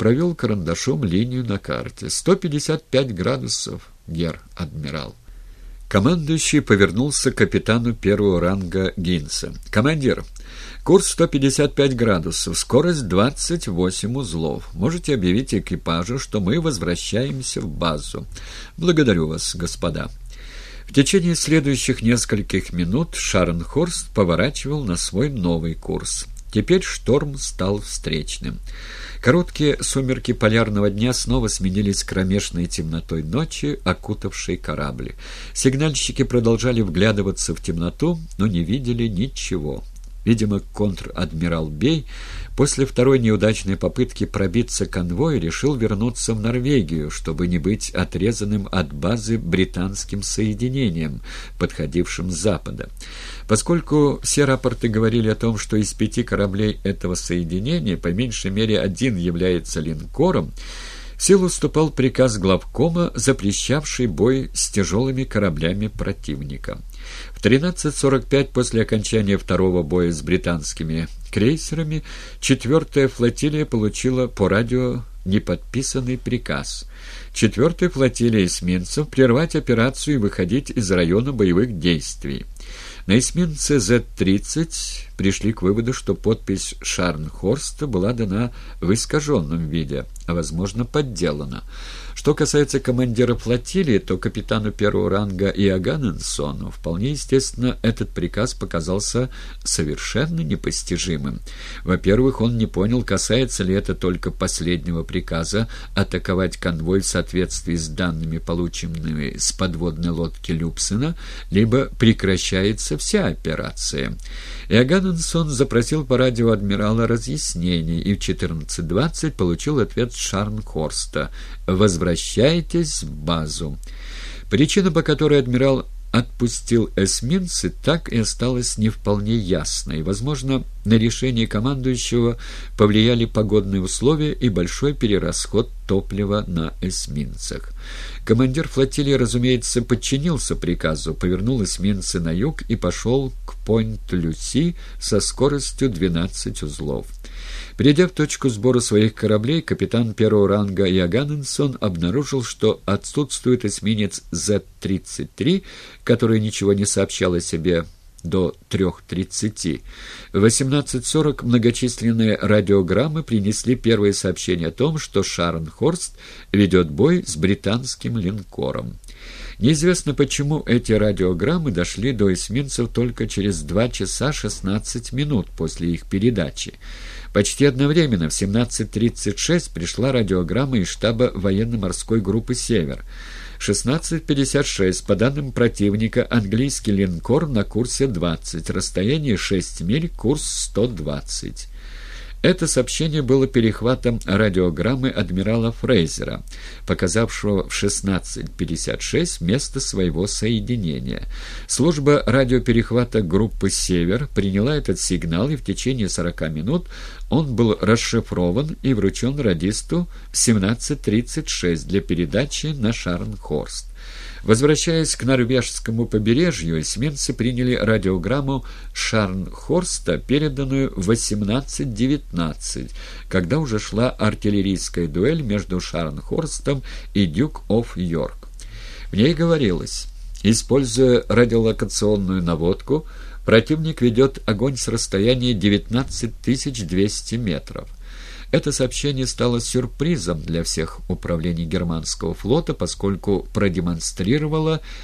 провел карандашом линию на карте. «155 градусов, гер-адмирал». Командующий повернулся к капитану первого ранга Гинса. «Командир, курс 155 градусов, скорость 28 узлов. Можете объявить экипажу, что мы возвращаемся в базу. Благодарю вас, господа». В течение следующих нескольких минут Шарнхорст поворачивал на свой новый курс. Теперь шторм стал встречным. Короткие сумерки полярного дня снова сменились кромешной темнотой ночи, окутавшей корабли. Сигнальщики продолжали вглядываться в темноту, но не видели ничего. Видимо, контр-адмирал Бей после второй неудачной попытки пробиться конвой решил вернуться в Норвегию, чтобы не быть отрезанным от базы британским соединением, подходившим с запада. Поскольку все рапорты говорили о том, что из пяти кораблей этого соединения по меньшей мере один является линкором, силу вступал приказ главкома, запрещавший бой с тяжелыми кораблями противника. В 13.45 после окончания второго боя с британскими крейсерами четвертая флотилия получила по радио неподписанный приказ. Четвертая флотилия эсминцев прервать операцию и выходить из района боевых действий. На эсминце Z-30 пришли к выводу, что подпись Шарнхорста была дана в искаженном виде, а, возможно, подделана. Что касается командира флотилии, то капитану первого ранга Иоганненсону вполне естественно этот приказ показался совершенно непостижимым. Во-первых, он не понял, касается ли это только последнего приказа атаковать конвой в соответствии с данными, полученными с подводной лодки Люпсена, либо прекращается вся операция. Иоганненсон запросил по радио адмирала разъяснений и в 14.20 получил ответ Шарнхорста «Возвращайтесь в базу». Причина, по которой адмирал отпустил эсминцы, так и осталась не вполне ясной. Возможно, на решение командующего повлияли погодные условия и большой перерасход топлива на эсминцах. Командир флотилии, разумеется, подчинился приказу, повернул эсминцы на юг и пошел к Пойнт-Люси со скоростью 12 узлов. Придя в точку сбора своих кораблей, капитан первого ранга Яганненсон обнаружил, что отсутствует эсминец Z-33, который ничего не сообщал о себе до 3.30. В 18.40 многочисленные радиограммы принесли первое сообщение о том, что Шарнхорст ведет бой с британским линкором. Неизвестно, почему эти радиограммы дошли до эсминцев только через 2 часа 16 минут после их передачи. Почти одновременно в 17.36 пришла радиограмма из штаба военно-морской группы «Север». 16.56. По данным противника, английский линкор на курсе 20, расстояние 6 миль, курс 120. Это сообщение было перехватом радиограммы адмирала Фрейзера, показавшего в 16.56 место своего соединения. Служба радиоперехвата группы «Север» приняла этот сигнал, и в течение 40 минут он был расшифрован и вручен радисту в 17.36 для передачи на Шарнхорст. Возвращаясь к норвежскому побережью, эсминцы приняли радиограмму Шарнхорста, переданную в 18.19, когда уже шла артиллерийская дуэль между Шарнхорстом и Дюк оф Йорк. В ней говорилось, используя радиолокационную наводку, противник ведет огонь с расстояния 19 200 метров. Это сообщение стало сюрпризом для всех управлений германского флота, поскольку продемонстрировало